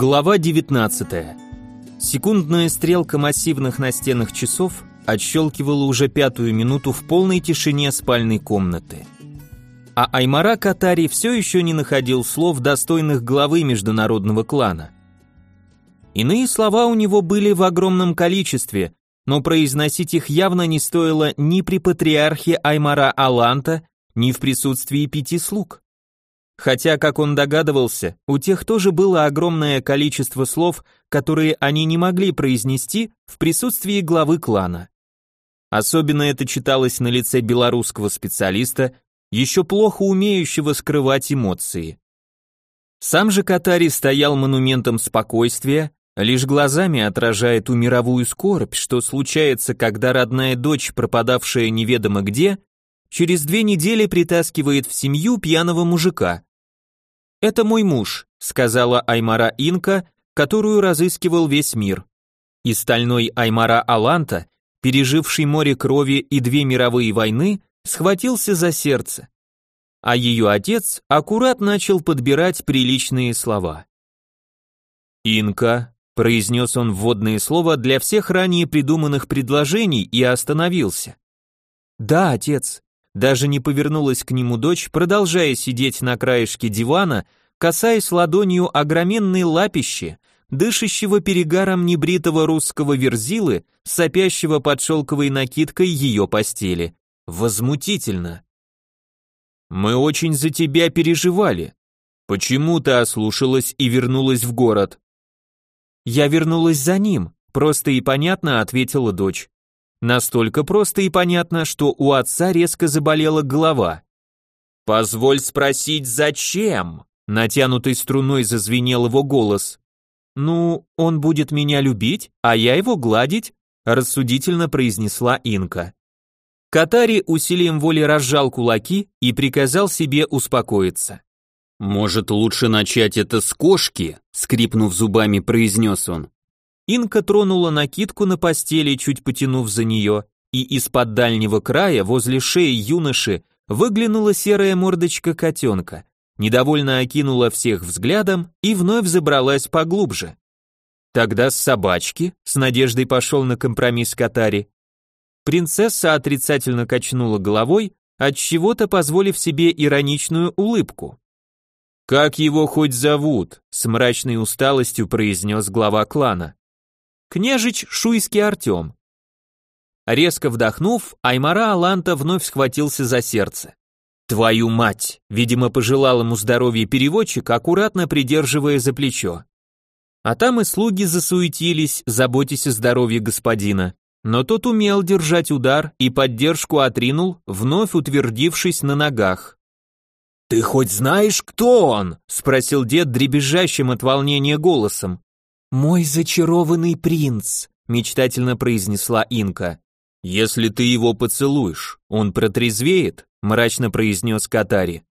Глава 19. Секундная стрелка массивных настенных часов отщелкивала уже пятую минуту в полной тишине спальной комнаты. А Аймара Катари все еще не находил слов, достойных главы международного клана. Иные слова у него были в огромном количестве, но произносить их явно не стоило ни при патриархе Аймара Аланта, ни в присутствии пяти слуг. Хотя, как он догадывался, у тех тоже было огромное количество слов, которые они не могли произнести в присутствии главы клана. Особенно это читалось на лице белорусского специалиста, еще плохо умеющего скрывать эмоции. Сам же Катари стоял монументом спокойствия, лишь глазами отражая ту мировую скорбь, что случается, когда родная дочь, пропадавшая неведомо где, через две недели притаскивает в семью пьяного мужика, «Это мой муж», — сказала Аймара Инка, которую разыскивал весь мир. И стальной Аймара Аланта, переживший море крови и две мировые войны, схватился за сердце. А ее отец аккурат начал подбирать приличные слова. «Инка», — произнес он вводные слова для всех ранее придуманных предложений и остановился. «Да, отец», даже не повернулась к нему дочь, продолжая сидеть на краешке дивана, касаясь ладонью огроменной лапищи, дышащего перегаром небритого русского верзилы, сопящего под шелковой накидкой ее постели. Возмутительно. «Мы очень за тебя переживали. Почему ты ослушалась и вернулась в город?» «Я вернулась за ним», — просто и понятно ответила дочь. Настолько просто и понятно, что у отца резко заболела голова. «Позволь спросить, зачем?» Натянутой струной зазвенел его голос. «Ну, он будет меня любить, а я его гладить», рассудительно произнесла Инка. Катари усилием воли разжал кулаки и приказал себе успокоиться. «Может, лучше начать это с кошки?» скрипнув зубами, произнес он. Инка тронула накидку на постели, чуть потянув за нее, и из-под дальнего края, возле шеи юноши, выглянула серая мордочка котенка, недовольно окинула всех взглядом и вновь забралась поглубже. Тогда с собачки, с надеждой пошел на компромисс Катари. Принцесса отрицательно качнула головой, от чего-то позволив себе ироничную улыбку. «Как его хоть зовут?» — с мрачной усталостью произнес глава клана княжич Шуйский Артем. Резко вдохнув, Аймара Аланта вновь схватился за сердце. «Твою мать!» — видимо, пожелал ему здоровья переводчик, аккуратно придерживая за плечо. А там и слуги засуетились, заботясь о здоровье господина. Но тот умел держать удар и поддержку отринул, вновь утвердившись на ногах. «Ты хоть знаешь, кто он?» — спросил дед дребезжащим от волнения голосом. «Мой зачарованный принц», — мечтательно произнесла Инка. «Если ты его поцелуешь, он протрезвеет», — мрачно произнес Катари.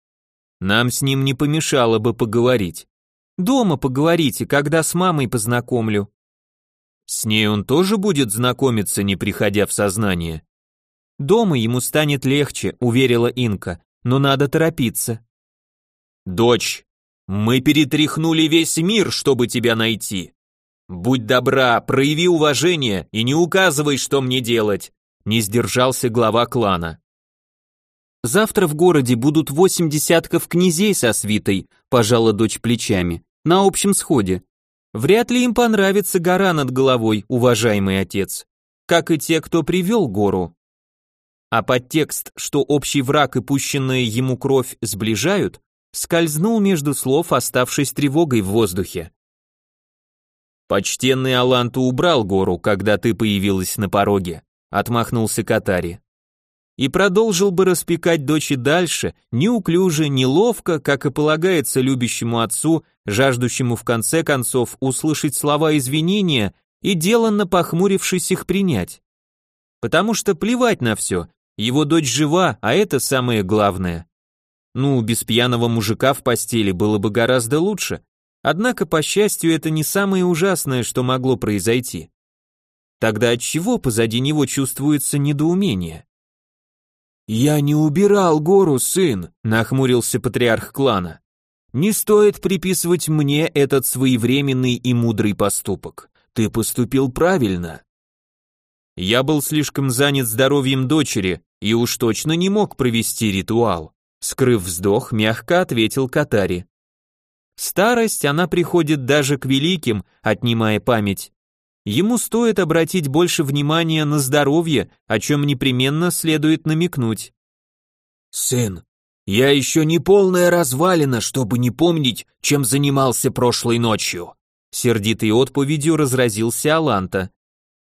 «Нам с ним не помешало бы поговорить. Дома поговорите, когда с мамой познакомлю». «С ней он тоже будет знакомиться, не приходя в сознание?» «Дома ему станет легче», — уверила Инка, «но надо торопиться». «Дочь, мы перетряхнули весь мир, чтобы тебя найти. «Будь добра, прояви уважение и не указывай, что мне делать», не сдержался глава клана. «Завтра в городе будут восемь десятков князей со свитой», пожала дочь плечами, на общем сходе. Вряд ли им понравится гора над головой, уважаемый отец, как и те, кто привел гору. А подтекст, что общий враг и пущенная ему кровь сближают, скользнул между слов, оставшись тревогой в воздухе. «Почтенный Аланту убрал гору, когда ты появилась на пороге», — отмахнулся Катари. И продолжил бы распекать дочь и дальше, неуклюже, неловко, как и полагается любящему отцу, жаждущему в конце концов услышать слова извинения и деланно похмурившись их принять. Потому что плевать на все, его дочь жива, а это самое главное. Ну, без пьяного мужика в постели было бы гораздо лучше, Однако, по счастью, это не самое ужасное, что могло произойти. Тогда от чего позади него чувствуется недоумение? «Я не убирал гору, сын», — нахмурился патриарх клана. Не стоит приписывать мне этот своевременный и мудрый поступок. Ты поступил правильно. Я был слишком занят здоровьем дочери и уж точно не мог провести ритуал. Скрыв вздох, мягко ответил Катари. Старость, она приходит даже к великим, отнимая память. Ему стоит обратить больше внимания на здоровье, о чем непременно следует намекнуть. Сын, я еще не полная развалина, чтобы не помнить, чем занимался прошлой ночью. Сердитой отповедью разразился Аланта.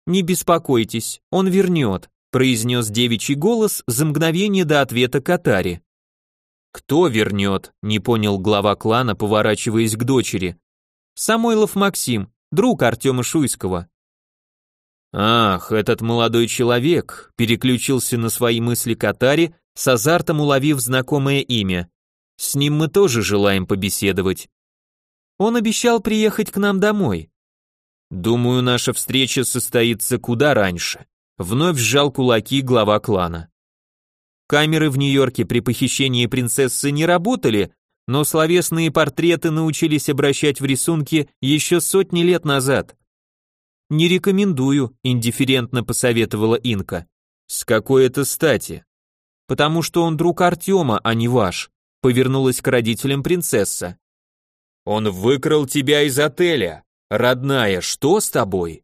«Не беспокойтесь, он вернет», произнес девичий голос за мгновение до ответа Катари. «Кто вернет?» — не понял глава клана, поворачиваясь к дочери. «Самойлов Максим, друг Артема Шуйского». «Ах, этот молодой человек», — переключился на свои мысли Катари, с азартом уловив знакомое имя. «С ним мы тоже желаем побеседовать». Он обещал приехать к нам домой. Думаю, наша встреча состоится куда раньше. Вновь сжал кулаки глава клана. Камеры в Нью-Йорке при похищении принцессы не работали, но словесные портреты научились обращать в рисунки еще сотни лет назад. «Не рекомендую», — индифферентно посоветовала Инка. «С какой это стати?» «Потому что он друг Артема, а не ваш», — повернулась к родителям принцесса. «Он выкрал тебя из отеля. Родная, что с тобой?»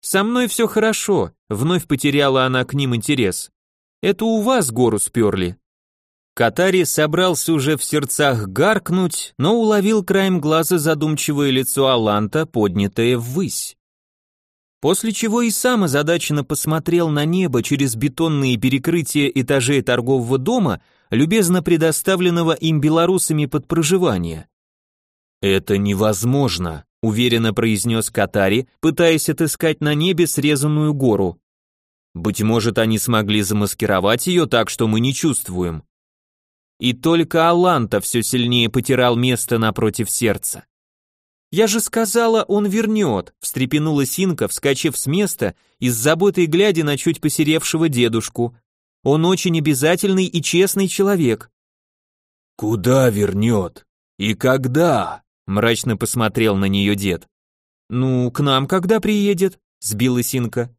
«Со мной все хорошо», — вновь потеряла она к ним интерес. Это у вас гору сперли». Катари собрался уже в сердцах гаркнуть, но уловил краем глаза задумчивое лицо Аланта, поднятое ввысь. После чего и сам озадаченно посмотрел на небо через бетонные перекрытия этажей торгового дома, любезно предоставленного им белорусами под проживание. «Это невозможно», — уверенно произнес Катари, пытаясь отыскать на небе срезанную гору. Быть может, они смогли замаскировать ее так, что мы не чувствуем. И только Аланта все сильнее потирал место напротив сердца. «Я же сказала, он вернет», — встрепенулась Инка, вскочив с места и с заботой глядя на чуть посеревшего дедушку. «Он очень обязательный и честный человек». «Куда вернет? И когда?» — мрачно посмотрел на нее дед. «Ну, к нам когда приедет?» — сбилась Инка.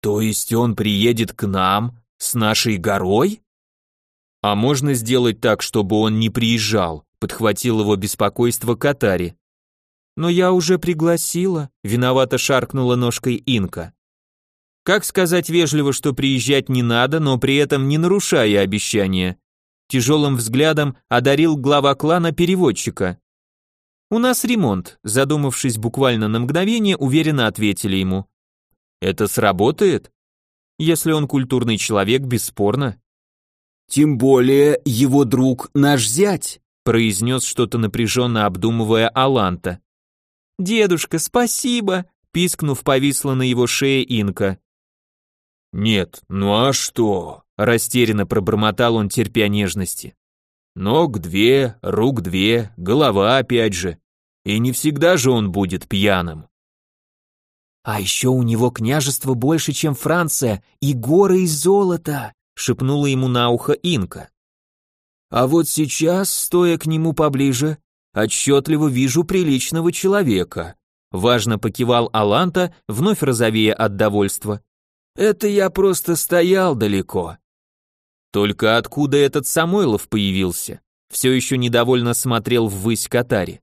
То есть он приедет к нам с нашей горой? А можно сделать так, чтобы он не приезжал, подхватил его беспокойство Катари. Но я уже пригласила, виновато шаркнула ножкой Инка. Как сказать вежливо, что приезжать не надо, но при этом не нарушая обещания? Тяжелым взглядом одарил глава клана переводчика. «У нас ремонт», задумавшись буквально на мгновение, уверенно ответили ему. Это сработает? Если он культурный человек, бесспорно. Тем более его друг наш зять, произнес что-то напряженно обдумывая Аланта. Дедушка, спасибо, пискнув, повисла на его шее Инка. Нет, ну а что? растерянно пробормотал он, терпя нежности. Ног две, рук две, голова опять же. И не всегда же он будет пьяным. А еще у него княжество больше, чем Франция, и горы из золота, шепнула ему на ухо Инка. А вот сейчас, стоя к нему поближе, отчетливо вижу приличного человека. Важно покивал Аланта, вновь розовея от довольства. Это я просто стоял далеко. Только откуда этот Самойлов появился? Все еще недовольно смотрел ввысь Катари.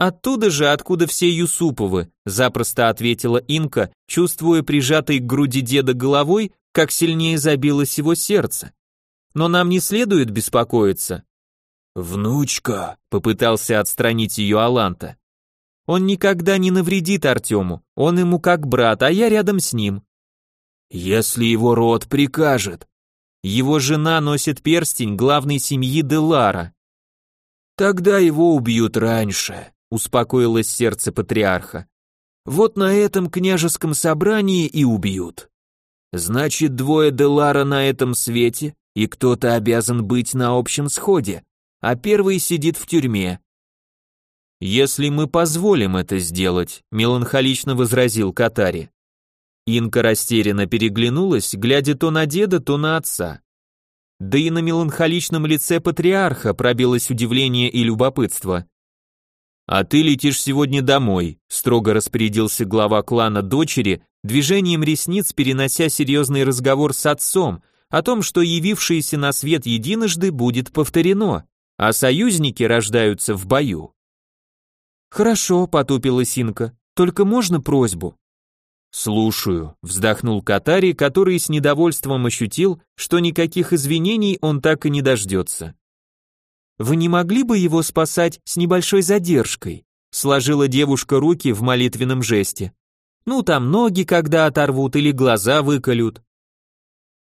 Оттуда же, откуда все Юсуповы, запросто ответила Инка, чувствуя прижатой к груди деда головой, как сильнее забилось его сердце. Но нам не следует беспокоиться. Внучка, попытался отстранить ее Аланта. Он никогда не навредит Артему, он ему как брат, а я рядом с ним. Если его род прикажет. Его жена носит перстень главной семьи Делара. Тогда его убьют раньше успокоилось сердце патриарха. Вот на этом княжеском собрании и убьют. Значит, двое Делара на этом свете, и кто-то обязан быть на общем сходе, а первый сидит в тюрьме. Если мы позволим это сделать, меланхолично возразил Катари. Инка растерянно переглянулась, глядя то на деда, то на отца. Да и на меланхоличном лице патриарха пробилось удивление и любопытство. «А ты летишь сегодня домой», — строго распорядился глава клана дочери, движением ресниц перенося серьезный разговор с отцом о том, что явившееся на свет единожды будет повторено, а союзники рождаются в бою. «Хорошо», — потупила Синка, — «только можно просьбу?» «Слушаю», — вздохнул Катари, который с недовольством ощутил, что никаких извинений он так и не дождется. «Вы не могли бы его спасать с небольшой задержкой?» Сложила девушка руки в молитвенном жесте. «Ну, там ноги когда оторвут или глаза выколют».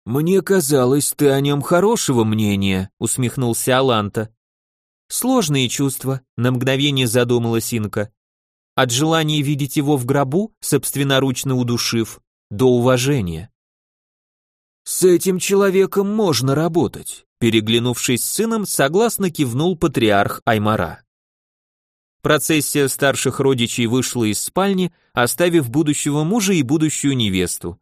«Мне казалось, ты о нем хорошего мнения», — усмехнулся Аланта. «Сложные чувства», — на мгновение задумалась Инка. От желания видеть его в гробу, собственноручно удушив, до уважения. «С этим человеком можно работать», Переглянувшись с сыном, согласно кивнул патриарх Аймара. Процессия старших родичей вышла из спальни, оставив будущего мужа и будущую невесту.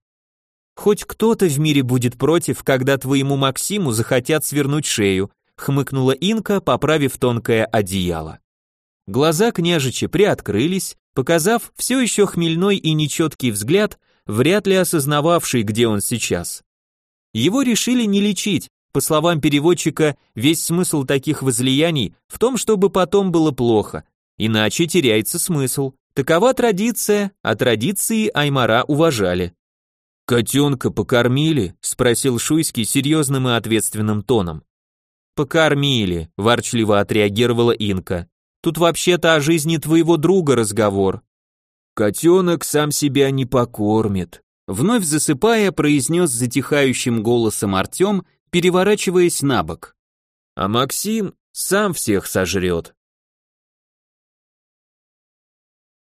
«Хоть кто-то в мире будет против, когда твоему Максиму захотят свернуть шею», хмыкнула Инка, поправив тонкое одеяло. Глаза княжича приоткрылись, показав все еще хмельной и нечеткий взгляд, вряд ли осознававший, где он сейчас. Его решили не лечить, по словам переводчика, весь смысл таких возлияний в том, чтобы потом было плохо, иначе теряется смысл. Такова традиция, а традиции Аймара уважали. «Котенка покормили?» – спросил Шуйский серьезным и ответственным тоном. «Покормили», – ворчливо отреагировала Инка. «Тут вообще-то о жизни твоего друга разговор». «Котенок сам себя не покормит», – вновь засыпая, произнес затихающим голосом Артем переворачиваясь на бок. А Максим сам всех сожрет.